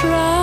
try.